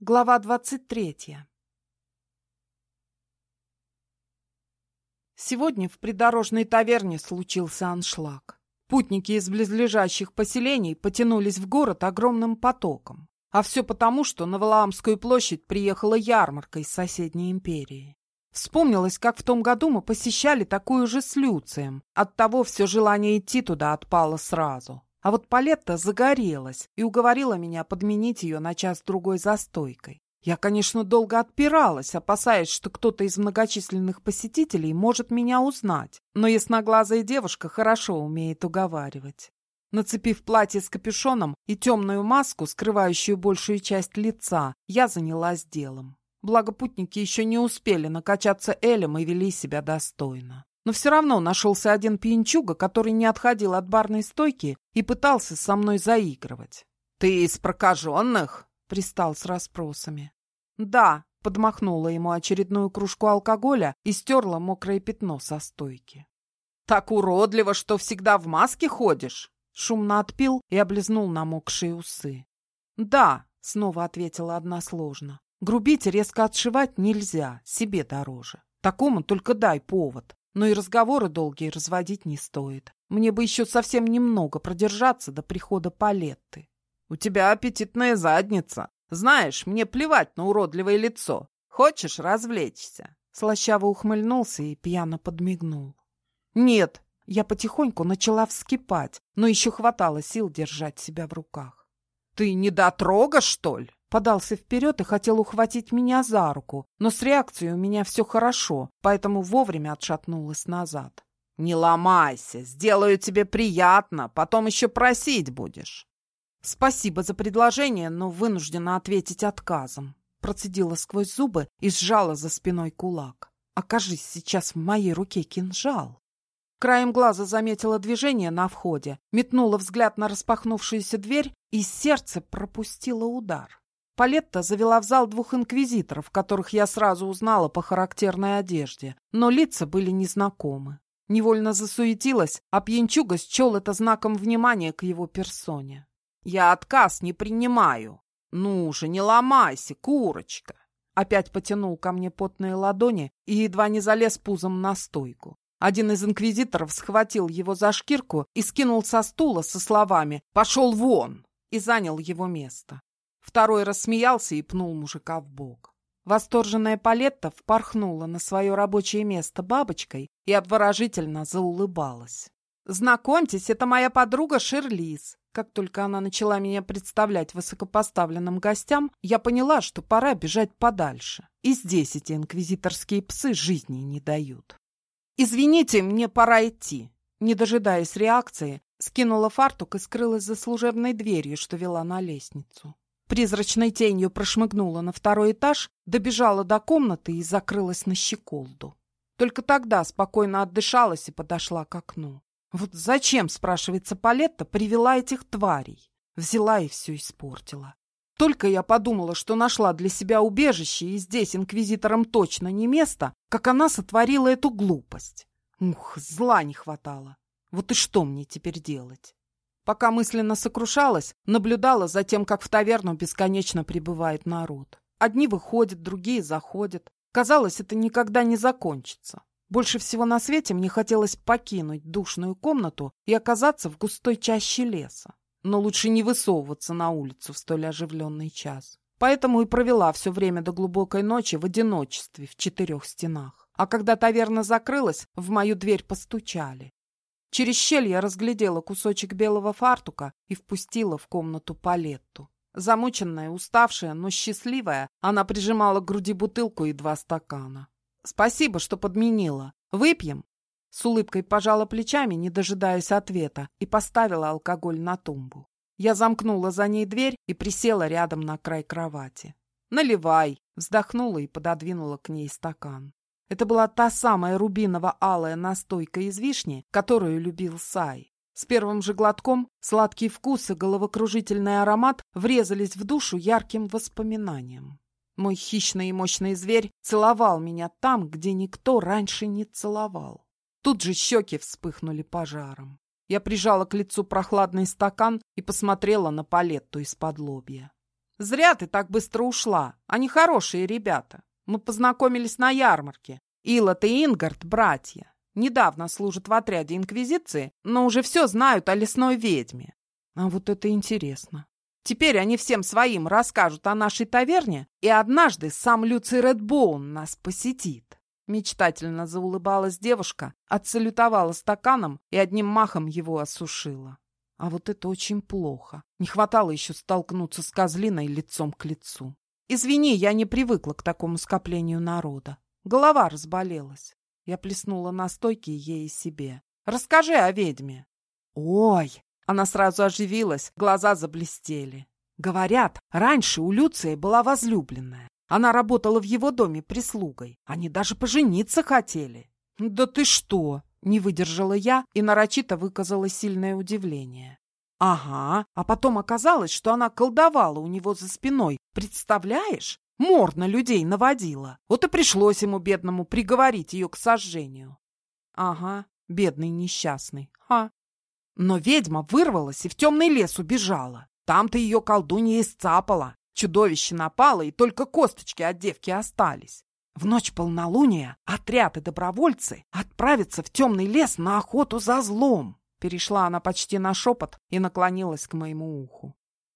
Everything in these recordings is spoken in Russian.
Глава двадцать третья. Сегодня в придорожной таверне случился аншлаг. Путники из близлежащих поселений потянулись в город огромным потоком. А все потому, что на Валаамскую площадь приехала ярмарка из соседней империи. Вспомнилось, как в том году мы посещали такую же с Люцием. Оттого все желание идти туда отпало сразу. А вот Палетта загорелась и уговорила меня подменить ее на час-другой за стойкой. Я, конечно, долго отпиралась, опасаясь, что кто-то из многочисленных посетителей может меня узнать, но ясноглазая девушка хорошо умеет уговаривать. Нацепив платье с капюшоном и темную маску, скрывающую большую часть лица, я занялась делом. Благо путники еще не успели накачаться элем и вели себя достойно. Но все равно нашелся один пьянчуга, который не отходил от барной стойки и пытался со мной заигрывать. «Ты из прокаженных?» — пристал с расспросами. «Да», — подмахнула ему очередную кружку алкоголя и стерла мокрое пятно со стойки. «Так уродливо, что всегда в маске ходишь?» Шумно отпил и облизнул намокшие усы. «Да», — снова ответила односложно. «Грубить и резко отшивать нельзя, себе дороже. Такому только дай повод но и разговоры долгие разводить не стоит. Мне бы еще совсем немного продержаться до прихода Палетты. У тебя аппетитная задница. Знаешь, мне плевать на уродливое лицо. Хочешь развлечься?» Слащаво ухмыльнулся и пьяно подмигнул. «Нет!» Я потихоньку начала вскипать, но еще хватало сил держать себя в руках. «Ты не дотрога, что ли?» Подался вперед и хотел ухватить меня за руку, но с реакцией у меня все хорошо, поэтому вовремя отшатнулась назад. «Не ломайся, сделаю тебе приятно, потом еще просить будешь». «Спасибо за предложение, но вынуждена ответить отказом». Процедила сквозь зубы и сжала за спиной кулак. «Окажись сейчас в моей руке кинжал». Краем глаза заметила движение на входе, метнула взгляд на распахнувшуюся дверь и сердце пропустило удар. Палетта завела в зал двух инквизиторов, которых я сразу узнала по характерной одежде, но лица были незнакомы. Невольно засуетилась, а пьянчуга счел это знаком внимания к его персоне. «Я отказ не принимаю. Ну же, не ломайся, курочка!» Опять потянул ко мне потные ладони и едва не залез пузом на стойку. Один из инквизиторов схватил его за шкирку и скинул со стула со словами «Пошел вон!» и занял его место. Второй рассмеялся и пнул мужика в бок. Восторженная Палетта впорхнула на свое рабочее место бабочкой и обворожительно заулыбалась. «Знакомьтесь, это моя подруга Шерлиз». Как только она начала меня представлять высокопоставленным гостям, я поняла, что пора бежать подальше. И здесь эти инквизиторские псы жизни не дают. «Извините, мне пора идти». Не дожидаясь реакции, скинула фартук и скрылась за служебной дверью, что вела на лестницу. Призрачной тенью прошмыгнула на второй этаж, добежала до комнаты и закрылась на щеколду. Только тогда спокойно отдышалась и подошла к окну. Вот зачем, спрашивается Палетта, привела этих тварей? Взяла и все испортила. Только я подумала, что нашла для себя убежище, и здесь инквизиторам точно не место, как она сотворила эту глупость. Ух, зла не хватало. Вот и что мне теперь делать? Пока мысленно сокрушалась, наблюдала за тем, как в таверну бесконечно прибывает народ. Одни выходят, другие заходят. Казалось, это никогда не закончится. Больше всего на свете мне хотелось покинуть душную комнату и оказаться в густой чаще леса. Но лучше не высовываться на улицу в столь оживленный час. Поэтому и провела все время до глубокой ночи в одиночестве в четырех стенах. А когда таверна закрылась, в мою дверь постучали. Через щель я разглядела кусочек белого фартука и впустила в комнату палетту. Замученная, уставшая, но счастливая, она прижимала к груди бутылку и два стакана. «Спасибо, что подменила. Выпьем?» С улыбкой пожала плечами, не дожидаясь ответа, и поставила алкоголь на тумбу. Я замкнула за ней дверь и присела рядом на край кровати. «Наливай!» — вздохнула и пододвинула к ней стакан. Это была та самая рубиново-алая настойка из вишни, которую любил Сай. С первым же глотком сладкий вкус и головокружительный аромат врезались в душу ярким воспоминанием. Мой хищный и мощный зверь целовал меня там, где никто раньше не целовал. Тут же щеки вспыхнули пожаром. Я прижала к лицу прохладный стакан и посмотрела на палетту из-под лобья. Зря ты так быстро ушла. Они хорошие ребята. Мы познакомились на ярмарке. Илот и Ингард – братья. Недавно служат в отряде Инквизиции, но уже все знают о лесной ведьме. А вот это интересно. Теперь они всем своим расскажут о нашей таверне, и однажды сам Люций Редбоун нас посетит. Мечтательно заулыбалась девушка, отсалютовала стаканом и одним махом его осушила. А вот это очень плохо. Не хватало еще столкнуться с козлиной лицом к лицу. Извини, я не привыкла к такому скоплению народа. Голова разболелась. Я плеснула на стойке ей и себе. Расскажи о ведьме. Ой! Она сразу оживилась, глаза заблестели. Говорят, раньше у Люция была возлюбленная. Она работала в его доме прислугой. Они даже пожениться хотели. Да ты что? Не выдержала я и нарочито выказала сильное удивление. Ага, а потом оказалось, что она колдовала у него за спиной. Представляешь? Мор на людей наводила. Вот и пришлось ему, бедному, приговорить ее к сожжению. Ага, бедный несчастный. Ха. Но ведьма вырвалась и в темный лес убежала. Там-то ее колдунья исцапала. Чудовище напало, и только косточки от девки остались. В ночь полнолуния отряд и добровольцы отправятся в темный лес на охоту за злом. Перешла она почти на шепот и наклонилась к моему уху.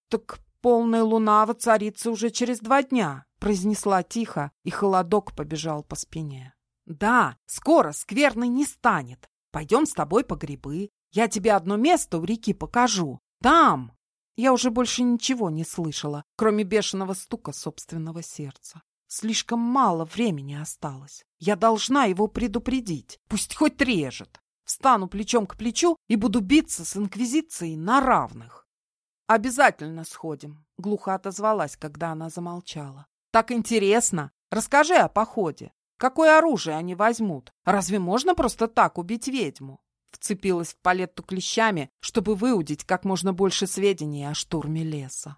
Так полная луна воцарится уже через два дня, произнесла тихо, и холодок побежал по спине. Да, скоро скверный не станет. Пойдем с тобой по грибы. Я тебе одно место у реки покажу. Там! Я уже больше ничего не слышала, кроме бешеного стука собственного сердца. Слишком мало времени осталось. Я должна его предупредить. Пусть хоть режет. Встану плечом к плечу и буду биться с Инквизицией на равных. «Обязательно сходим», — глухо отозвалась, когда она замолчала. «Так интересно. Расскажи о походе. Какое оружие они возьмут? Разве можно просто так убить ведьму?» Вцепилась в палетту клещами, чтобы выудить как можно больше сведений о штурме леса.